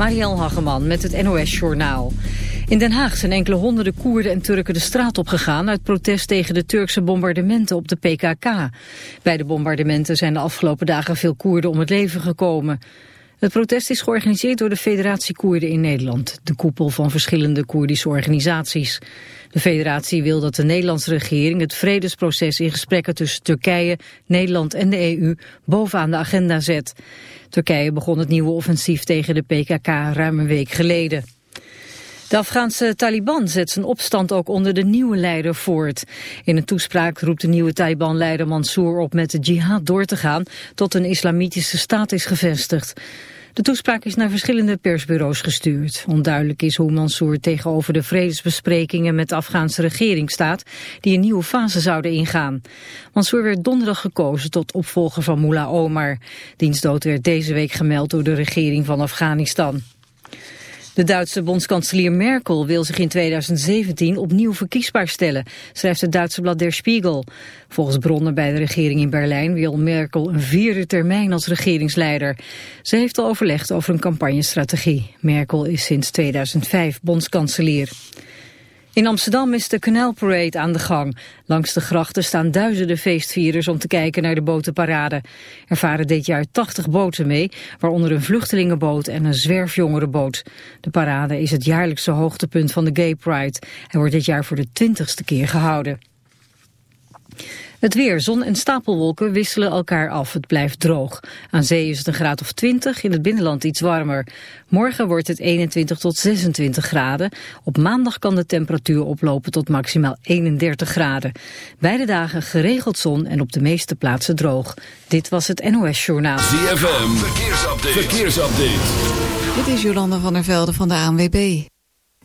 Marielle Hageman met het NOS Journaal. In Den Haag zijn enkele honderden Koerden en Turken de straat opgegaan... uit protest tegen de Turkse bombardementen op de PKK. Bij de bombardementen zijn de afgelopen dagen veel Koerden om het leven gekomen. Het protest is georganiseerd door de Federatie Koerden in Nederland... de koepel van verschillende Koerdische organisaties. De federatie wil dat de Nederlandse regering het vredesproces in gesprekken tussen Turkije, Nederland en de EU bovenaan de agenda zet. Turkije begon het nieuwe offensief tegen de PKK ruim een week geleden. De Afghaanse Taliban zet zijn opstand ook onder de nieuwe leider voort. In een toespraak roept de nieuwe Taliban-leider Mansour op met de jihad door te gaan tot een islamitische staat is gevestigd. De toespraak is naar verschillende persbureaus gestuurd. Onduidelijk is hoe Mansour tegenover de vredesbesprekingen met de Afghaanse regering staat, die een nieuwe fase zouden ingaan. Mansour werd donderdag gekozen tot opvolger van Mullah Omar. Dienstdood werd deze week gemeld door de regering van Afghanistan. De Duitse bondskanselier Merkel wil zich in 2017 opnieuw verkiesbaar stellen, schrijft het Duitse blad Der Spiegel. Volgens bronnen bij de regering in Berlijn wil Merkel een vierde termijn als regeringsleider. Ze heeft al overlegd over een campagnestrategie. Merkel is sinds 2005 bondskanselier. In Amsterdam is de Canal Parade aan de gang. Langs de grachten staan duizenden feestvierers om te kijken naar de botenparade. Er varen dit jaar 80 boten mee, waaronder een vluchtelingenboot en een zwerfjongerenboot. De parade is het jaarlijkse hoogtepunt van de Gay Pride. Hij wordt dit jaar voor de twintigste keer gehouden. Het weer, zon en stapelwolken wisselen elkaar af. Het blijft droog. Aan zee is het een graad of 20, in het binnenland iets warmer. Morgen wordt het 21 tot 26 graden. Op maandag kan de temperatuur oplopen tot maximaal 31 graden. Beide dagen geregeld zon en op de meeste plaatsen droog. Dit was het NOS Journaal. ZFM, verkeersupdate. verkeersupdate. Dit is Jolanda van der Velde van de ANWB.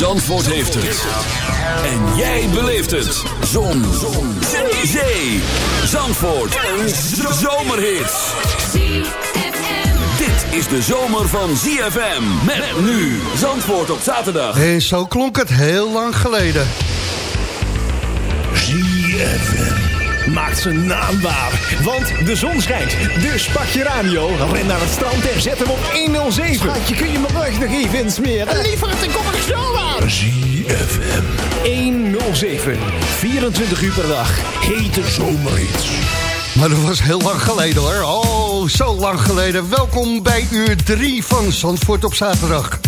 Zandvoort heeft het. En jij beleeft het. Zon. Zon. Zee. Zee. Zandvoort. Een zomerhit. Dit is de zomer van ZFM. Met nu Zandvoort op zaterdag. En zo klonk het heel lang geleden. ZFM maakt zijn naam waar. Want de zon schijnt. Dus pak je radio, ren naar het strand en zet hem op 107. Je kun je mijn rug nog even insmeren. Liever dan kom ik zo aan. ZFM 107. 24 uur per dag. Hete zomerhits. Maar dat was heel lang geleden hoor. Oh, zo lang geleden. Welkom bij uur 3 van Zandvoort op zaterdag.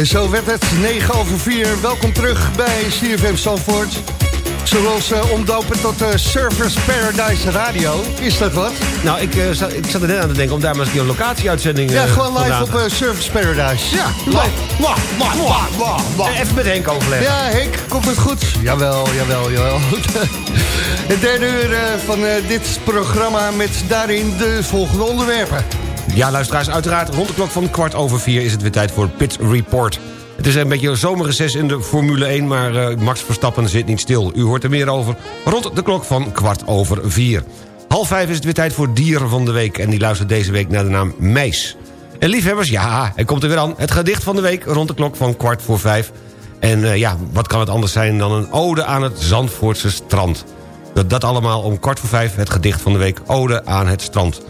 En zo werd het 9 over 4. Welkom terug bij CFM Zandvoort. Ons uh, omdopen tot uh, Surfers Paradise Radio? Is dat wat? Nou, ik, uh, zat, ik zat er net aan te denken om daar maar eens een locatieuitzending... Ja, gewoon live vandaan. op Surfers Paradise. Ja, live. Even met Henk overleggen. Ja, Henk, komt het goed? Jawel, jawel, jawel. het derde uur van dit programma met daarin de volgende onderwerpen. Ja, luisteraars, uiteraard rond de klok van kwart over vier... is het weer tijd voor Pit Report. Het is een beetje een zomerreces in de Formule 1... maar uh, Max Verstappen zit niet stil. U hoort er meer over rond de klok van kwart over vier. Half vijf is het weer tijd voor Dieren van de Week... en die luistert deze week naar de naam Meis. En liefhebbers, ja, hij komt er weer aan. Het gedicht van de week rond de klok van kwart voor vijf. En uh, ja, wat kan het anders zijn dan een ode aan het Zandvoortse strand. Dat, dat allemaal om kwart voor vijf, het gedicht van de week... Ode aan het strand.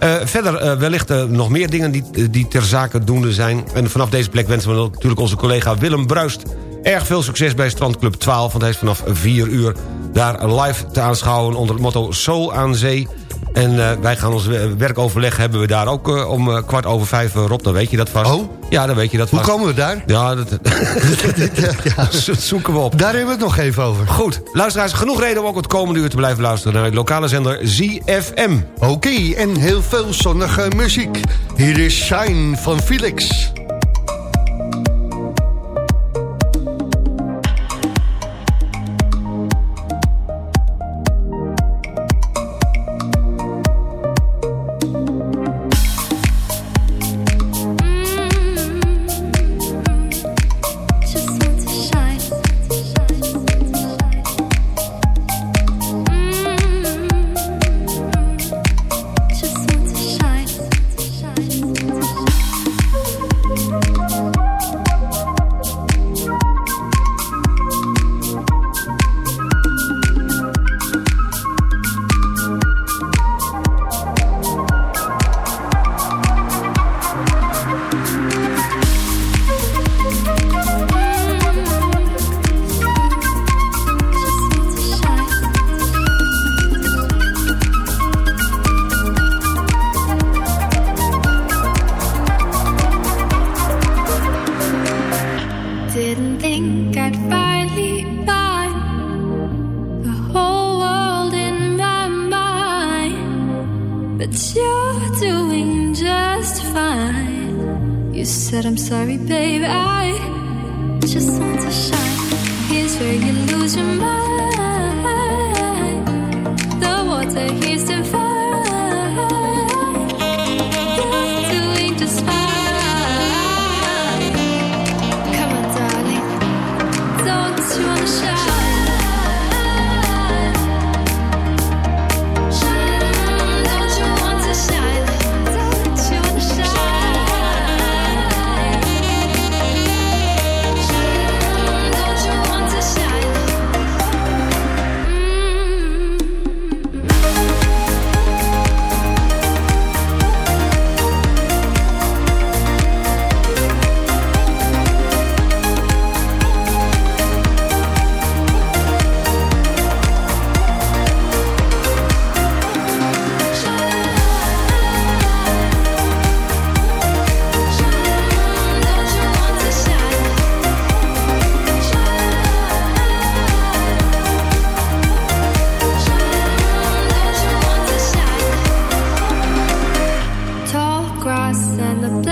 Uh, verder uh, wellicht uh, nog meer dingen die, die ter zake doende zijn. En vanaf deze plek wensen we natuurlijk onze collega Willem Bruist... erg veel succes bij Strandclub 12, want hij is vanaf 4 uur... daar live te aanschouwen onder het motto Soul aan Zee... En uh, wij gaan ons werkoverleg hebben we daar ook uh, om uh, kwart over vijf, Rob. Dan weet je dat vast. Oh? Ja, dan weet je dat Hoe vast. komen we daar? Ja, dat, ja, zoeken we op. Daar hebben we het nog even over. Goed. Luisteraars, genoeg reden om ook het komende uur te blijven luisteren... naar het lokale zender ZFM. Oké, okay, en heel veel zonnige muziek. Hier is Shine van Felix.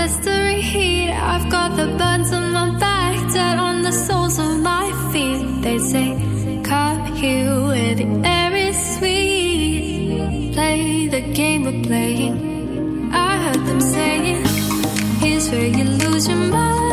mystery heat. I've got the burns on my back, dead on the soles of my feet. They say, Come here where the air is sweet. Play the game we're playing. I heard them saying, Here's where you lose your mind.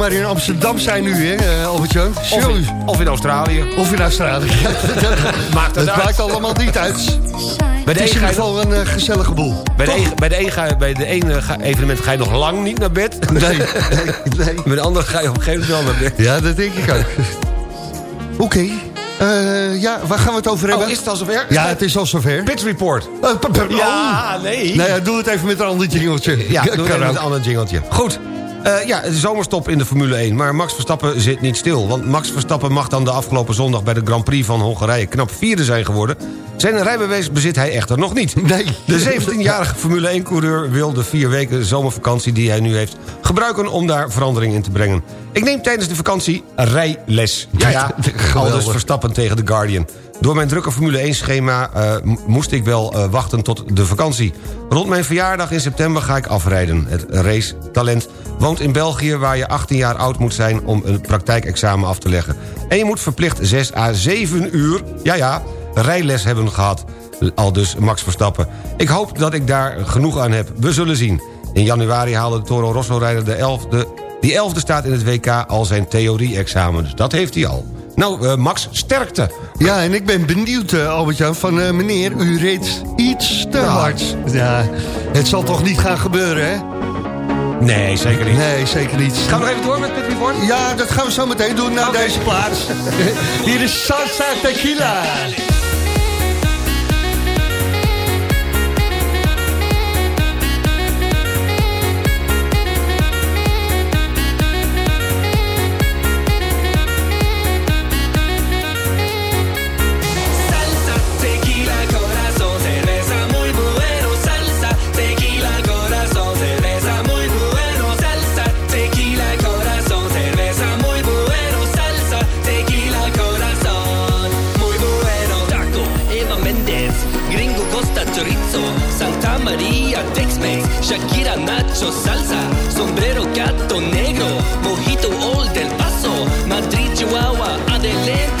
Zomaar in Amsterdam zijn nu, hè, eh, Albert-Jan? Of of in Australië. Of in Australië. Maakt het Het maakt allemaal niet uit. Bij de Het is in ga ieder geval een eh, gezellige boel. bij de een- bij de ga je- bij de ene evenement ga je nog lang niet naar bed. Nee, nee, nee. Bij de andere ga je op een gegeven moment wel naar bed. Ja, dat denk ik ook. Oké. Eh, ja, waar gaan we het over hebben? Oh, is het al zover? Ja, het is al zover. Pit Report. P- Ja, oh. nee. Nou ja, doe het even met een ander jingeltje. Ja, doe even met een ander jingeltje. Goed. Eh, ja, de zomerstop in de Formule 1. Maar Max Verstappen zit niet stil. Want Max Verstappen mag dan de afgelopen zondag... bij de Grand Prix van Hongarije knap vierde zijn geworden. Zijn rijbewijs bezit hij echter nog niet. Nee. De 17-jarige Formule 1-coureur wil de vier weken zomervakantie die hij nu heeft... gebruiken om daar verandering in te brengen. Ik neem tijdens de vakantie rijles. Ja, ja, Geweldig. aldus Verstappen tegen The Guardian. Door mijn drukke Formule 1-schema moest ik wel eh, wachten tot de vakantie. Rond mijn verjaardag in september ga ik afrijden. Het racetalent woont in België waar je 18 jaar oud moet zijn... om een praktijkexamen af te leggen. En je moet verplicht 6 à 7 uur, ja ja, rijles hebben gehad. Al dus Max Verstappen. Ik hoop dat ik daar genoeg aan heb. We zullen zien. In januari haalde de Toro Rosso-rijder de 11e... Die 11e staat in het WK al zijn theorie-examen. Dus dat heeft hij al. Nou, eh, Max, sterkte. Ja, en ik ben benieuwd, eh, Albert-Jan, van eh, meneer, u reed iets te hard. Ja, het zal toch niet gaan gebeuren, hè? Nee, zeker niet. Nee, zeker niet. Gaan we nog even door met Pit Report? Ja, dat gaan we zo meteen doen naar deze plaats. Hier is Salsa Tequila. María, Tex-Mex, Shakira, Nacho, Salsa, Sombrero, Gato Negro, Mojito, Old del Paso, Madrid, Chihuahua, Adelén,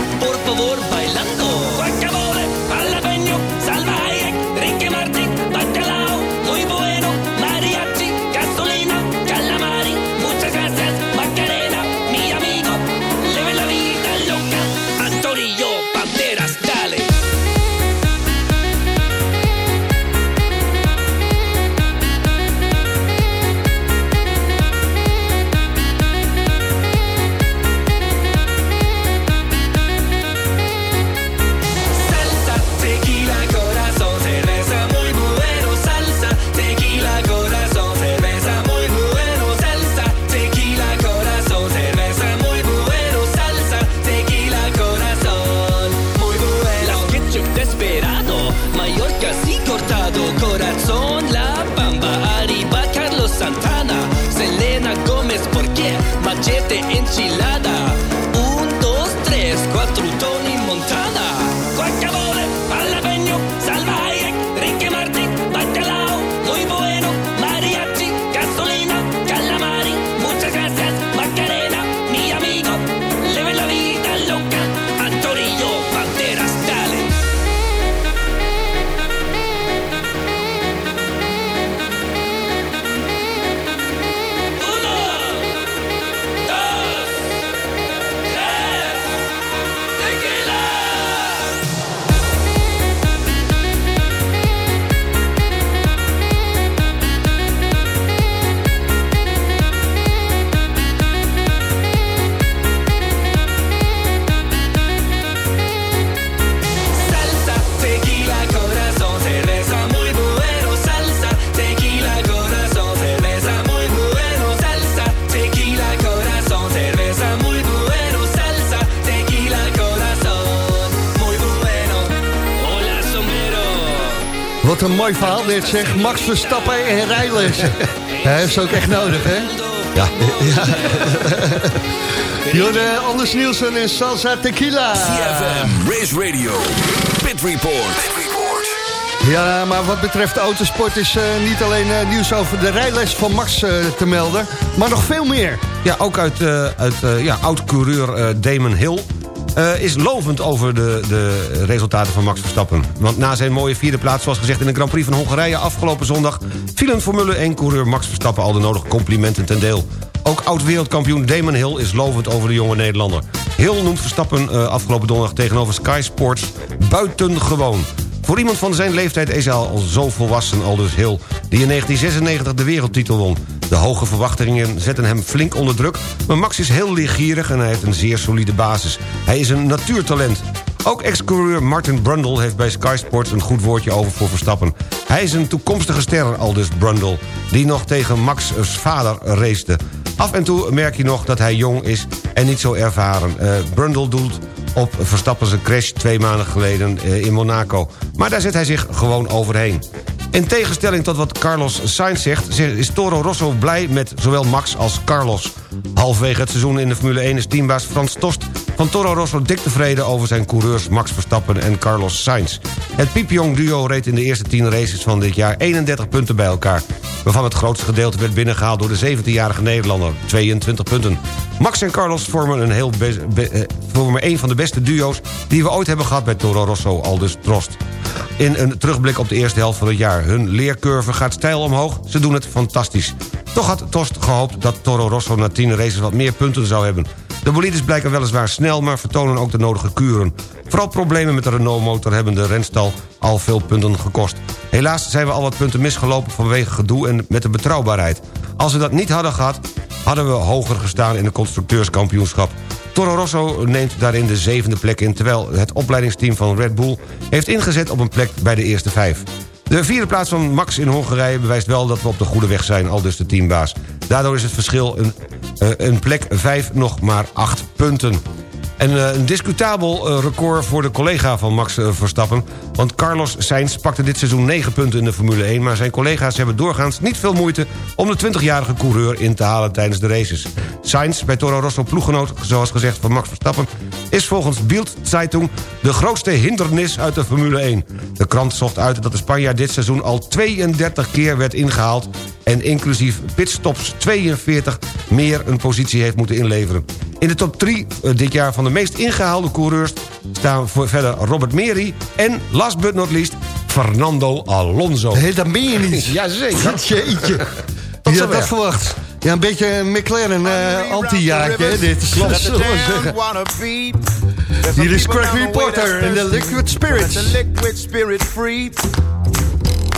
zeg. Max Verstappen en rijlessen. Hij heeft ze ook echt nodig, hè? Ja. Jorde Anders Nielsen en Salsa Tequila. CFM, Race Radio, Pit Report. Ja, maar wat betreft autosport is eh, niet alleen eh, nieuws over de rijles van Max eh, te melden, maar nog veel meer. Ja, ook uit, eh, uit eh, ja, oud-coureur eh, Damon Hill... eh, is lovend over de, de resultaten van Max Verstappen. Want na zijn mooie vierde plaats, zoals gezegd in de Grand Prix van Hongarije... afgelopen zondag vielen Formule 1-coureur Max Verstappen al de nodige complimenten ten deel. Ook oud-wereldkampioen Damon Hill is lovend over de jonge Nederlander. Hill noemt Verstappen uh, afgelopen donderdag tegenover Sky Sports buitengewoon. Voor iemand van zijn leeftijd is hij al zo volwassen, aldus Hill... die in 1996 de wereldtitel won. De hoge verwachtingen zetten hem flink onder druk... maar Max is heel leergierig en hij heeft een zeer solide basis. Hij is een natuurtalent. Ook ex-coureur Martin Brundle heeft bij Sky Sports een goed woordje over voor Verstappen. Hij is een toekomstige ster, aldus Brundle, die nog tegen Max' vader racete. Af en toe merk je nog dat hij jong is en niet zo ervaren. Uh, Brundle doelt op Verstappen's crash twee maanden geleden uh, in Monaco. Maar daar zet hij zich gewoon overheen. In tegenstelling tot wat Carlos Sainz zegt... is Toro Rosso blij met zowel Max als Carlos. Halfwege het seizoen in de Formule 1 is teambaas Frans Tost van Toro Rosso dik tevreden over zijn coureurs Max Verstappen en Carlos Sainz. Het piepjong duo reed in de eerste 10 races van dit jaar 31 punten bij elkaar. Waarvan het grootste gedeelte werd binnengehaald door de 17-jarige Nederlander, 22 punten. Max en Carlos vormen, een heel eh, vormen een van de beste duo's die we ooit hebben gehad bij Toro Rosso, aldus Trost. In een terugblik op de eerste helft van het jaar. Hun leercurve gaat stijl omhoog, ze doen het fantastisch. Toch had Tost gehoopt dat Toro Rosso na 10 races wat meer punten zou hebben. De bolides blijken weliswaar snel, maar vertonen ook de nodige kuren. Vooral problemen met de Renault-motor hebben de renstal al veel punten gekost. Helaas zijn we al wat punten misgelopen vanwege gedoe en met de betrouwbaarheid. Als we dat niet hadden gehad, hadden we hoger gestaan in de constructeurskampioenschap. Toro Rosso neemt daarin de zevende plek in... terwijl het opleidingsteam van Red Bull heeft ingezet op een plek bij de eerste vijf. De vierde plaats van Max in Hongarije bewijst wel dat we op de goede weg zijn, al dus de teambaas. Daardoor is het verschil een, uh, een plek 5 nog maar 8 punten. En uh, een discutabel uh, record voor de collega van Max uh, Verstappen. Want Carlos Sainz pakte dit seizoen 9 punten in de Formule 1... maar zijn collega's hebben doorgaans niet veel moeite... om de 20-jarige coureur in te halen tijdens de races. Sainz, bij Toro Rosso ploeggenoot, zoals gezegd van Max Verstappen... is volgens Bild Zeitung de grootste hindernis uit de Formule 1. De krant zocht uit dat de Spanjaard dit seizoen al 32 keer werd ingehaald... en inclusief pitstops 42 meer een positie heeft moeten inleveren. In de top 3 dit jaar van de meest ingehaalde coureurs... staan voor verder Robert Meri en, last but not least, Fernando Alonso. Hé, dat ben je niet. Jazeker. Jeetje. Wie had dat verwacht? Ja, een beetje een McLaren uh, anti-jaartje, hè, dit. Klopt, zullen we zeggen. Hier is Craig Reporter in the Liquid Spirit. The liquid spirit free.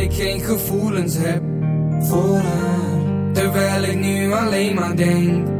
Ik geen gevoelens heb voor haar. Terwijl ik nu alleen maar denk.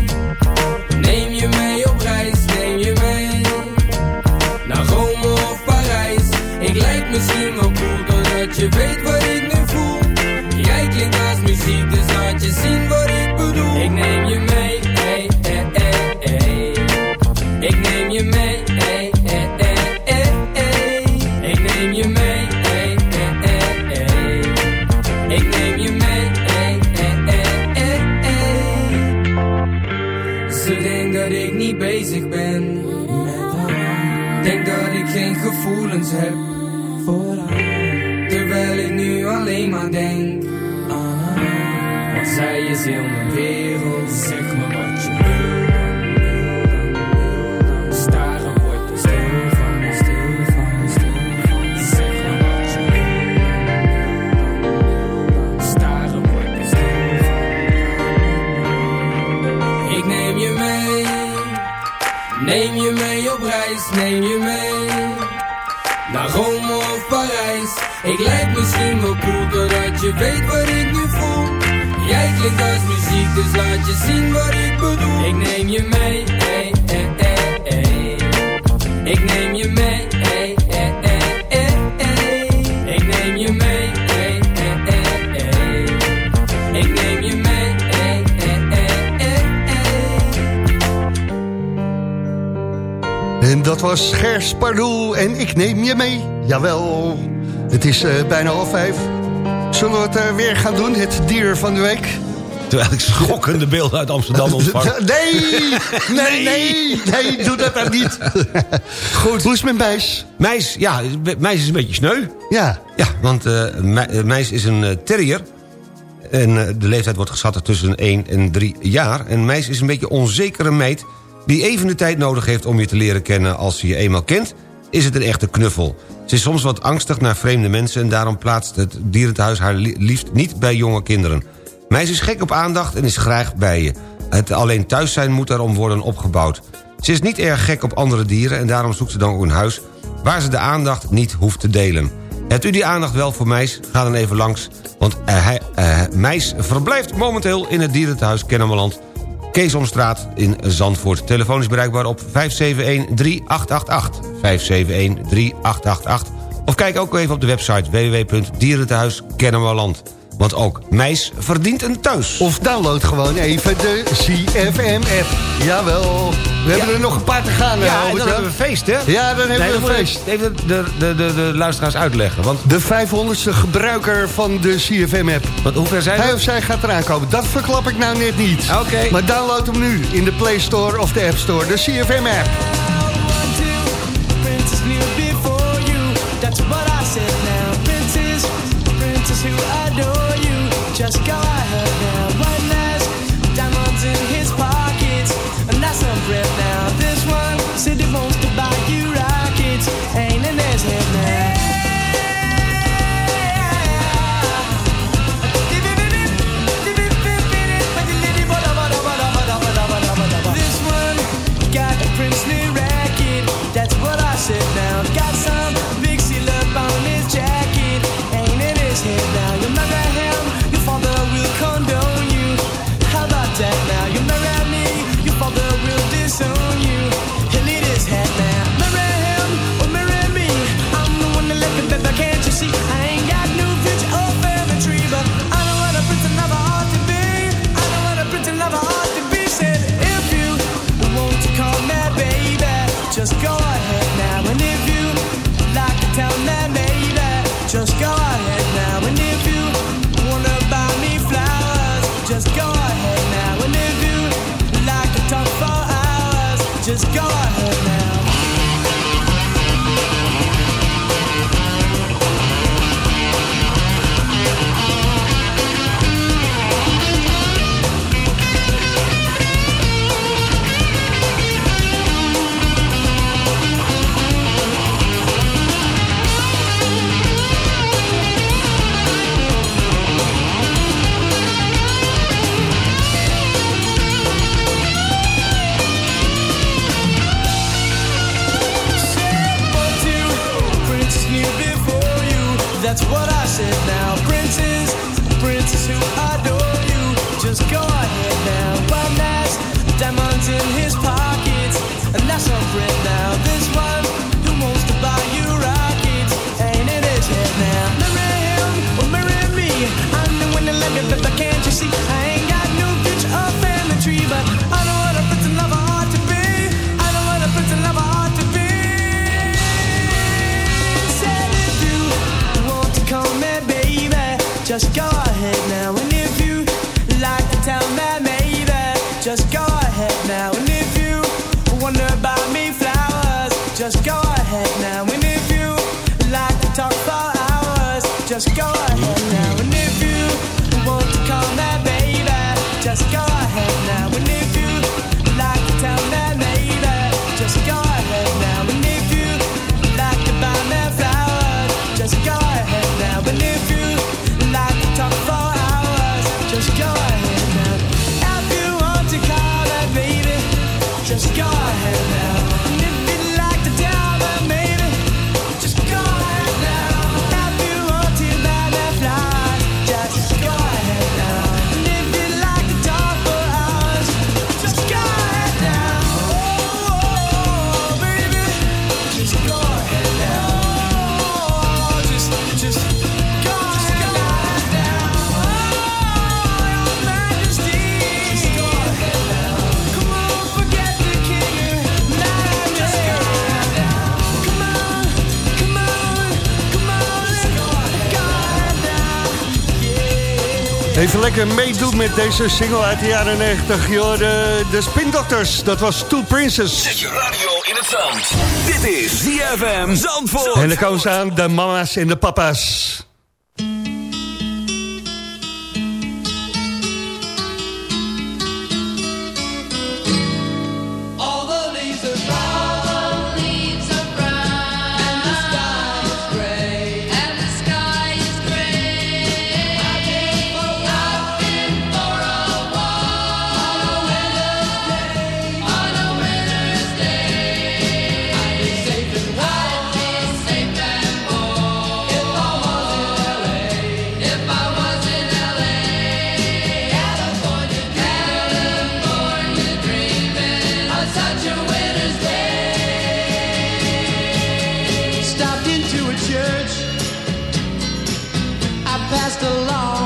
Je weet wat ik nu voel. Jij klinkt als muziek, dus laat je zien wat ik bedoel. Ik neem je mee, ey, ey, ey, ey. Ik neem je mee, ey, ey, ey. Ik neem je mee, ey, ey, ey. Ik neem je mee, ey, ey, ey. Ze denkt dat ik niet bezig ben. Denk dat ik geen gevoelens heb weet wat ik nu voel Jij klinkt als muziek, dus laat je zien wat ik bedoel Ik neem je mee, ey, ey, ey, ey. Ik neem je mee, ey, ey, ey, ey, ey. Ik neem je mee, ey, ey, ey, ey. Ik neem je mee, ey, ey, ey, ey, ey. En dat was Gers Pardoel en ik neem je mee. Jawel, het is eh, bijna half vijf. Zullen we het eh, weer gaan doen, het dier van de week? Terwijl ik schokkende beelden uit Amsterdam ontvang. Nee, nee, nee, nee, doe dat dan niet. Goed. Hoe is met Meis? Meis, ja, Meis is een beetje sneu. Ja. Ja, want Me- eh, Meis is een terrier. En de leeftijd wordt geschat tussen 1 en 3 jaar. En Meis is een beetje onzekere meid... die even de tijd nodig heeft om je te leren kennen. Als ze je eenmaal kent, is het een echte knuffel. Ze is soms wat angstig naar vreemde mensen... en daarom plaatst het dierentehuis haar li- liefst niet bij jonge kinderen. Meis is gek op aandacht en is graag bij je. Het alleen thuis zijn moet daarom worden opgebouwd. Ze is niet erg gek op andere dieren en daarom zoekt ze dan ook een huis... waar ze de aandacht niet hoeft te delen. Hebt u die aandacht wel voor Meis? Ga dan even langs, want uh, uh, Meis verblijft momenteel in het dierenthuis Kennemerland... Keesomstraat in Zandvoort. Telefoon is bereikbaar op 571-3888. 571-3888. Of kijk ook even op de website www.dierentehuiskennemerland. Want ook meis verdient een thuis. Of download gewoon even de CFM-app. Jawel. We hebben er nog een paar te gaan. Ja, dan hebben we feest, hè? Ja, dan hebben we een feest. Even de, de, de, de luisteraars uitleggen. Want... De 500ste gebruiker van de CFM-app. Want hoe ver zijn we? Hij of zij gaat eraan komen. Dat verklap ik nou net niet. Oké. Maar download hem nu in de Play Store of de App Store. De CFM-app. That's what I let's go. Even lekker meedoen met deze single uit de jaren 90. Joh, de, de Spin Doctors, dat was Two Princes. Zet je radio in het zand. Dit is ZFM Zandvoort. En dan komen ze aan, de mama's en de papa's. such a winter's day. Stopped into a church. I passed along.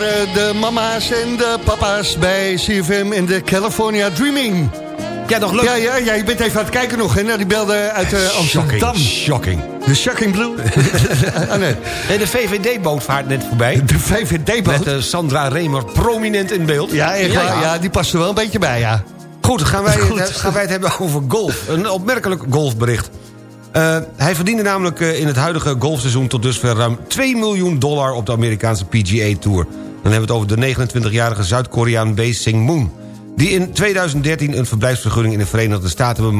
Waren de mama's en de papa's bij CFM in de California Dreaming. Ja, nog leuk. Ja, ja, ja, je bent even aan het kijken nog, hè? Nou, die belde uit uh, Amsterdam. Shocking. De Shocking Blue. ah, nee. En de VVD-boot vaart net voorbij. De VVD-boot? Met uh, Sandra Remer prominent in beeld. Ja, echt ja, ja. ja, die past er wel een beetje bij, ja. Goed, gaan wij, Goed. gaan wij het hebben over golf. Een opmerkelijk golfbericht. Uh, hij verdiende namelijk in het huidige golfseizoen tot dusver ruim 2 miljoen dollar op de Amerikaanse PGA Tour. Dan hebben we het over de 29-jarige Zuid-Koreaan Bae Sing-moon... die in 2013 een verblijfsvergunning in de Verenigde Staten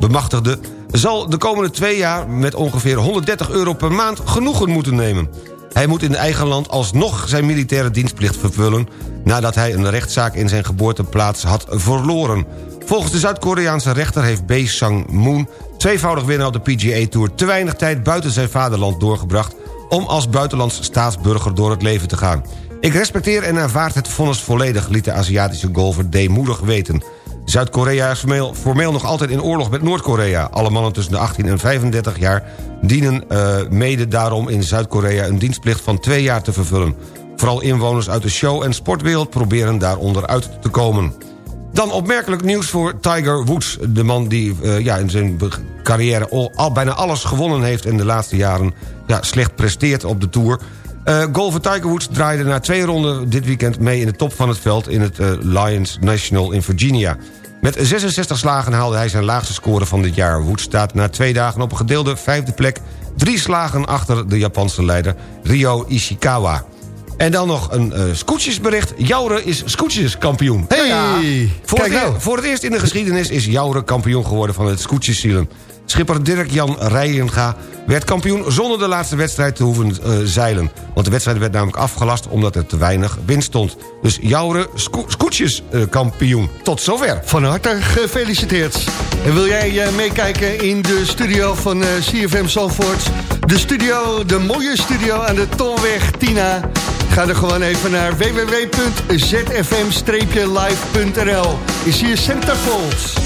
bemachtigde... zal de komende twee jaar met ongeveer 130 euro per maand genoegen moeten nemen. Hij moet in eigen land alsnog zijn militaire dienstplicht vervullen... nadat hij een rechtszaak in zijn geboorteplaats had verloren... Volgens de Zuid-Koreaanse rechter heeft Bae Sang-moon... tweevoudig winnaar op de PGA Tour... te weinig tijd buiten zijn vaderland doorgebracht... om als buitenlands staatsburger door het leven te gaan. Ik respecteer en aanvaard het vonnis volledig... liet de Aziatische golfer deemoedig weten. Zuid-Korea is formeel, nog altijd in oorlog met Noord-Korea. Alle mannen tussen de 18 en 35 jaar... dienen uh, mede daarom in Zuid-Korea een dienstplicht van twee jaar te vervullen. Vooral inwoners uit de show- en sportwereld proberen daaronder uit te komen. Dan opmerkelijk nieuws voor Tiger Woods. De man die uh, ja, in zijn carrière al, al, bijna alles gewonnen heeft... en de laatste jaren ja, slecht presteert op de Tour. Uh, golfer Tiger Woods draaide na twee ronden dit weekend mee... in de top van het veld in het uh, Lions National in Virginia. Met 66 slagen haalde hij zijn laagste score van dit jaar. Woods staat na twee dagen op een gedeelde vijfde plek... drie slagen achter de Japanse leider Ryo Ishikawa. En dan nog een uh, scootjesbericht. Joure is scootjeskampioen. Hey, ja, voor, kijk het, nou. voor het eerst in de geschiedenis is Joure kampioen geworden van het scootjeszeilen. Schipper Dirk-Jan Rijenga werd kampioen zonder de laatste wedstrijd te hoeven uh, zeilen. Want de wedstrijd werd namelijk afgelast omdat er te weinig wind stond. Dus Joure sco scootjeskampioen. Uh, Tot zover. Van harte gefeliciteerd. En wil jij uh, meekijken in de studio van CFM Zandvoort? De studio, de mooie studio aan de Tolweg Tina. Ga er gewoon even naar www.zfm-live.nl. Is hier Centerfolds.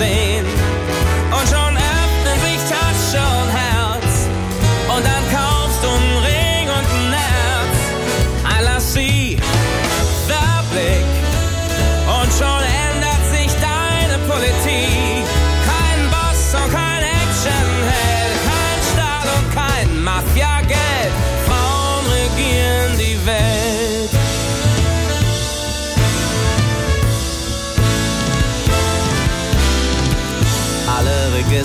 magazine.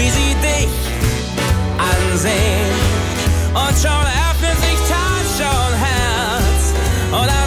wie sie dich ansehen. Und schon öffnet sich Tasche und Herz. Und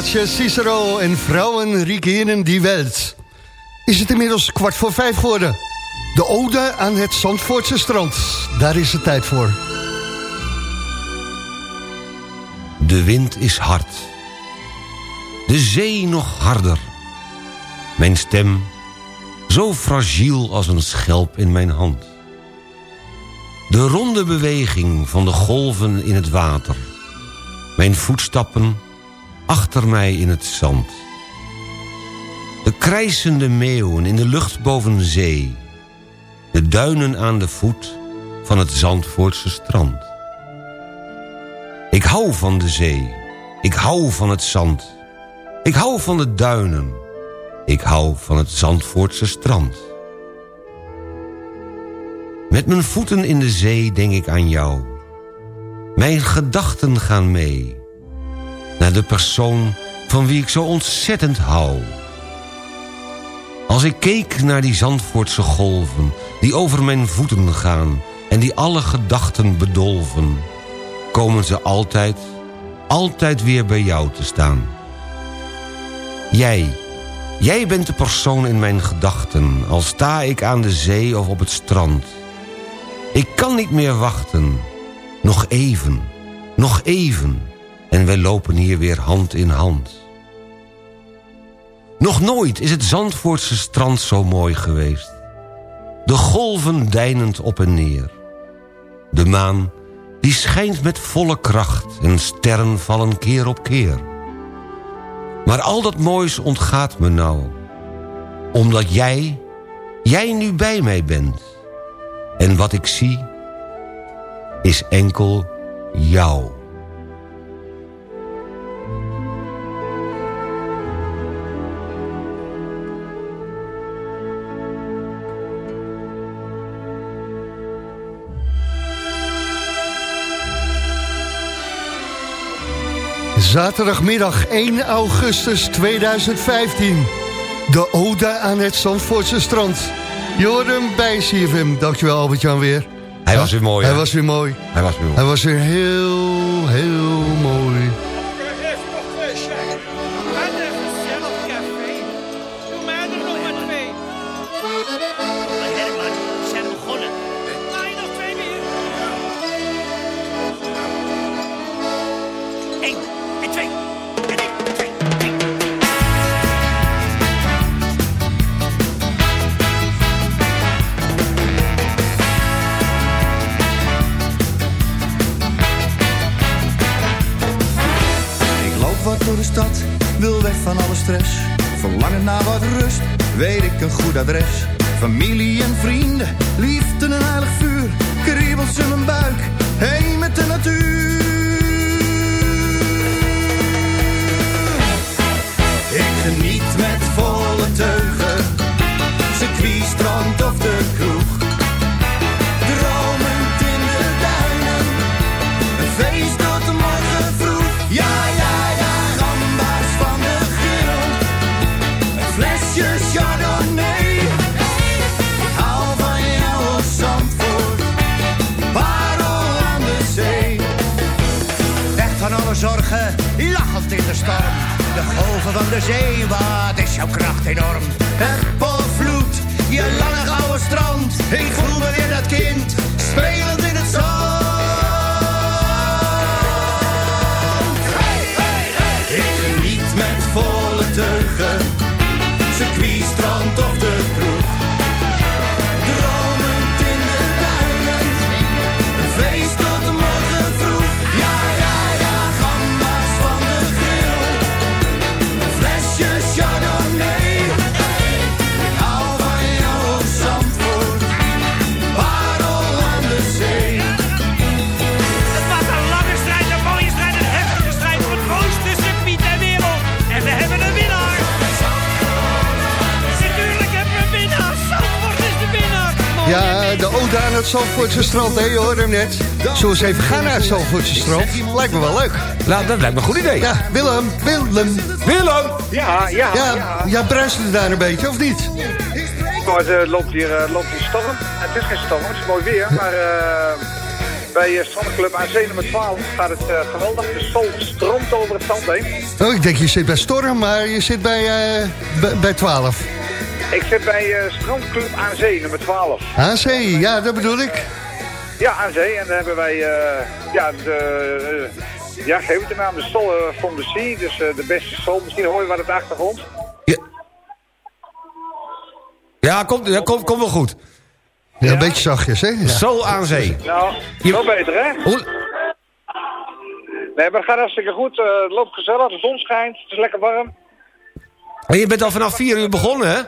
Roger Cicero en vrouwen regeren die welt. Is het inmiddels kwart voor vijf geworden? De ode aan het Zandvoortse strand. Daar is het tijd voor. De wind is hard. De zee nog harder. Mijn stem zo fragiel als een schelp in mijn hand. De ronde beweging van de golven in het water. Mijn voetstappen achter mij in het zand. De krijsende meeuwen in de lucht boven zee. De duinen aan de voet van het Zandvoortse strand. Ik hou van de zee. Ik hou van het zand. Ik hou van de duinen. Ik hou van het Zandvoortse strand. Met mijn voeten in de zee denk ik aan jou. Mijn gedachten gaan mee. Naar de persoon van wie ik zo ontzettend hou. Als ik keek naar die Zandvoortse golven... die over mijn voeten gaan... en die alle gedachten bedolven... komen ze altijd, altijd weer bij jou te staan. Jij, jij bent de persoon in mijn gedachten... al sta ik aan de zee of op het strand. Ik kan niet meer wachten. Nog even, nog even... en wij lopen hier weer hand in hand. Nog nooit is het Zandvoortse strand zo mooi geweest. De golven deinend op en neer. De maan die schijnt met volle kracht... en sterren vallen keer op keer. Maar al dat moois ontgaat me nou. Omdat jij, jij nu bij mij bent. En wat ik zie, is enkel jou. Zaterdagmiddag 1 augustus 2015. De ode aan het Zandvoortse strand. Hem bij CFM. Dankjewel Albert-Jan weer. Hij was weer mooi, Hij was weer mooi. Hij was weer mooi. Hij was weer heel, heel mooi. Wil weg van alle stress. Verlangen naar wat rust, weet ik een goed adres. Familie en vrienden, liefde en heilig vuur. Kriebels in mijn buik, heen De golven van de zee, wat is jouw kracht enorm. Het je lange gouden strand. Ik voel me weer dat kind, spelend Ja, ode aan het Zandvoortse strand, hè, je hoorde hem net. Zullen we eens even gaan naar het Zandvoortse strand? Lijkt me wel leuk. Nou, dat lijkt me een goed idee. Ja, Willem, Willem. Willem! Ja, ja, Ja, ja. bruiste daar een beetje, of niet? Maar het eh, loopt, hier, eh, loopt hier storm. Het is geen storm, het is mooi weer. Maar eh, bij uh, Strandclub AC nummer 12 gaat het eh, geweldig. De zon stroomt over het zand heen. Oh, ik denk je zit bij Storm, maar je zit bij, eh, bij, bij 12. Ik zit bij eh, Strandclub aan Zee, nummer 12. AC, ja, dat bedoel ik. Ja, aan Zee. En dan hebben wij, eh, ja, de, eh, ja, geef het de naam, de Sol from the Sea. Dus eh, de beste sol. Misschien hoor je wat op de achtergrond. Ja, komt ja, kom, kom wel goed. Ja, een beetje zachtjes, hè? Ja. Zo aan zee. Nou, wel beter, hè? Hoe- Nee, maar het gaat hartstikke goed. Het loopt gezellig, de zon schijnt, het is lekker warm. En je bent al vanaf 4 uur begonnen, hè?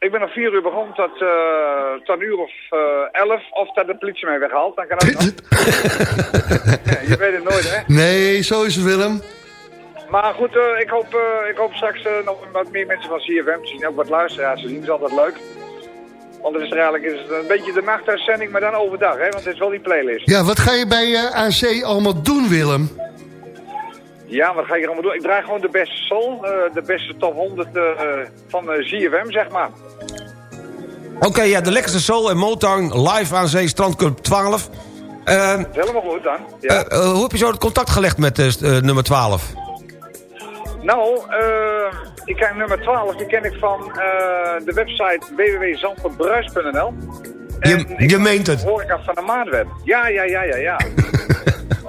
Ik ben om vier uur begonnen tot, eh, tot een uur of eh, elf. Of dat de politie mij weghaalt, dan kan nog. ja, je weet het nooit, hè? Nee, zo is het, Willem. Maar goed, eh, ik, hoop, ik hoop straks nog wat meer mensen van CFM te zien. Ook wat luisteraars te zien, dat is altijd leuk. Want het is eigenlijk is het een beetje de nachtuitzending, maar dan overdag, hè? Want het is wel die playlist. Ja, wat ga je bij AC allemaal doen, Willem? Ja, wat ga je hier allemaal doen? Ik draai gewoon de beste soul, eh, de beste top 100 eh, van eh, CFM, zeg maar. Oké, ja, de lekkerste soul en Motown live aan zee, Strandclub 12. Eh, Dat is helemaal goed dan. Ja. eh, eh, hoe heb je zo het contact gelegd met eh, eh, nummer 12? Nou, eh, ik ken nummer 12, die ken ik van eh, de website www.zandvoortbruis.nl. Je, je meent het. Horeca van de maandweb. Ja, ja, ja, ja, ja.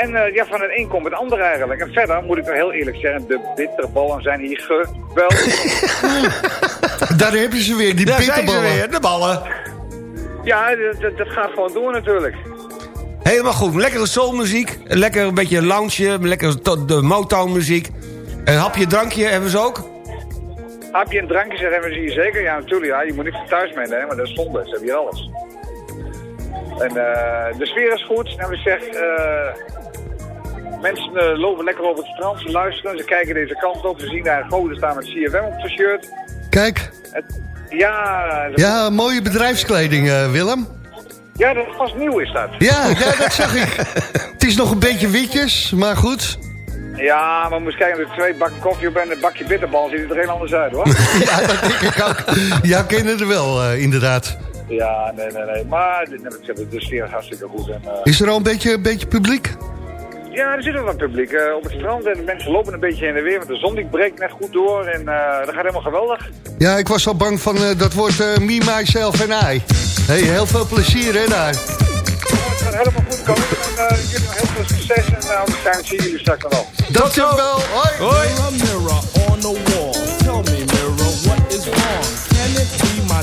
en eh, ja, van het een komt het ander eigenlijk. En verder moet ik wel heel eerlijk zeggen, de bitterballen zijn hier geweldig. Daar heb je ze weer, die Daar zijn ze bitterballen. weer, de ballen. ja, dat, gaat gewoon door natuurlijk. Helemaal goed. Lekkere soulmuziek. Lekker een beetje lounge. Lekker de Motown muziek. Een hapje, drankje hebben ze ook. Hapje en drankje zeggen hebben ze hier zeker. Ja, natuurlijk. Ja, je moet niks van thuis meenemen, maar dat is zonde. Ze hebben hier alles. En eh, de sfeer is goed. Nou, ik zeg, eh, mensen eh, lopen lekker over het strand. Ze luisteren, ze kijken deze kant op. Ze zien daar een goden staan met CFM op zijn shirt. Kijk, Het- ja, mooie bedrijfskleding, eh, Willem. ja, dat is vast nieuw is dat. Ja, ja, dat zag ik. Het is nog een beetje witjes, maar goed. Ja, maar moest kijken, er twee bakken koffie op en een bakje bitterbal ziet het er heel anders uit, hoor. ja, dat denk ik ook. Ja, kennen er wel, eh, inderdaad. ja, nee, nee, nee. Maar de, de sfeer is hartstikke goed. En, Is er al een beetje, een beetje publiek? Ja, er zit wel wat publiek eh, op het strand en de mensen lopen een beetje heen en weer, want de zon die breekt net goed door en eh, dat gaat helemaal geweldig. Ja, ik was al bang van eh, dat woord eh, me, myself en I. Hey, heel veel plezier hè daar. Het gaat helemaal goed komen en uh, jullie nog heel veel succes en uh, waarschijnlijk zien jullie straks wel. Dankjewel. Hoi. Hoi. Mirror, mirror on the wall. Tell me, mirror, what is wrong? Can it be my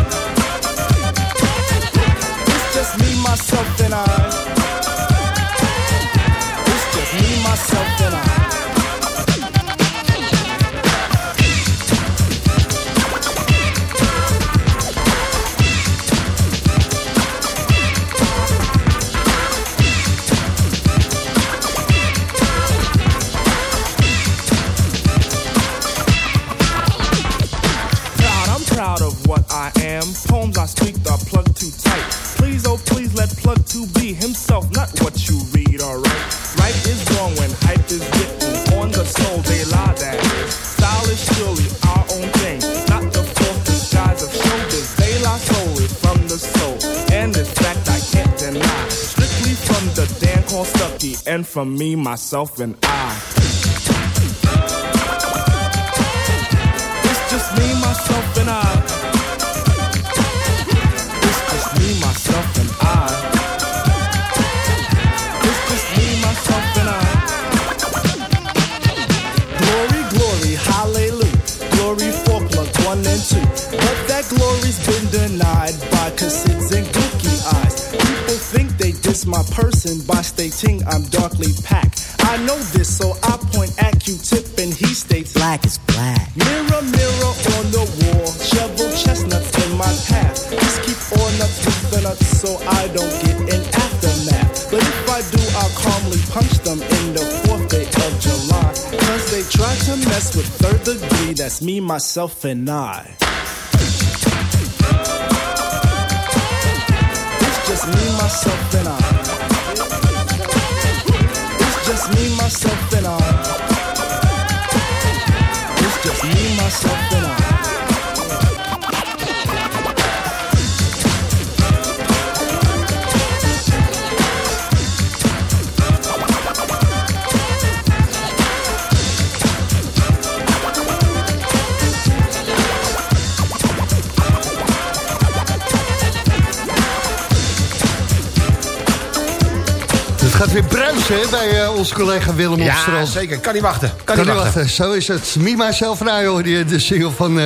from me, myself, and I. myself, and I. hè, bij eh, onze collega Willem op Ja, strand. zeker. Kan niet wachten. Kan, Kan niet wachten. wachten. Zo is het. I hoorde je de single van eh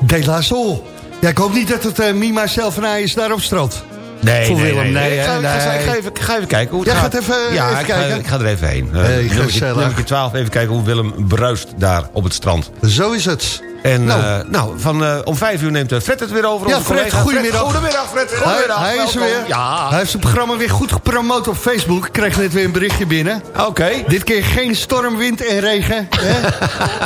De La Soul. Ja, ik hoop niet dat het eh Me, Myself en I is daar op strand. Nee, Voor nee, Willem, nee, nee, ga, ga- ga even, ga kijken hoe het Jij gaat. gaat even- ja, even ik ga, kijken? ik ga er even heen. Uh, Hey, nummertje, gezellig. nummertje 12, even kijken hoe Willem bruist daar op het strand. Zo is het. En Nou. nou, nou van, eh, om vijf uur neemt eh, Fred het weer over. Ja, Fred, collega. goedemiddag. goedemiddag, Fred. Goedemiddag. hij is er weer. Ja, Hij heeft zijn programma weer goed gepromoot op Facebook. Ik kreeg net weer een berichtje binnen. oké. Dit keer geen storm, wind en regen. Hè?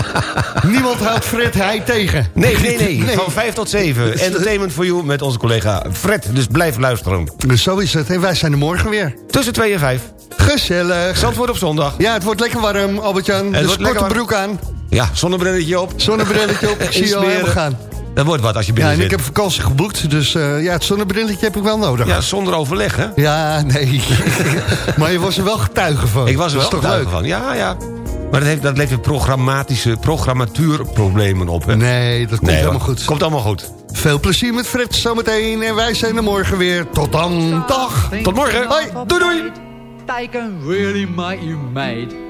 Niemand houdt Fred hij tegen. Nee, nee, nee, Van 5 tot 7. Entertainment for you met onze collega Fred. Dus blijf luisteren. Dus zo is het. En wij zijn er morgen weer. Tussen 2 en 5. Gezellig. Zandvoort op zondag. Ja, het wordt lekker warm, Albert-Jan. Dus wordt korte broek aan. Ja, zonnebrilletje op. Zonnebrilletje op. Ik zie je al helemaal gaan. Dat wordt wat als je Ja, binnen en ik heb vakantie geboekt. Dus eh, ja, het zonnebrilletje heb ik wel nodig. Ja, zonder overleg, hè? Ja, nee. maar je was er wel getuige van. Ik was er wel getuige leuk? van. Ja, ja. Maar dat, heeft, dat levert programmatische, programmatuurproblemen op. Hè? Nee, dat komt helemaal goed. Komt allemaal goed. Veel plezier met Fred zometeen. En wij zijn er morgen weer. Tot dan. Dag. Tot morgen. Hoi. Doei doei. They can really make you mad.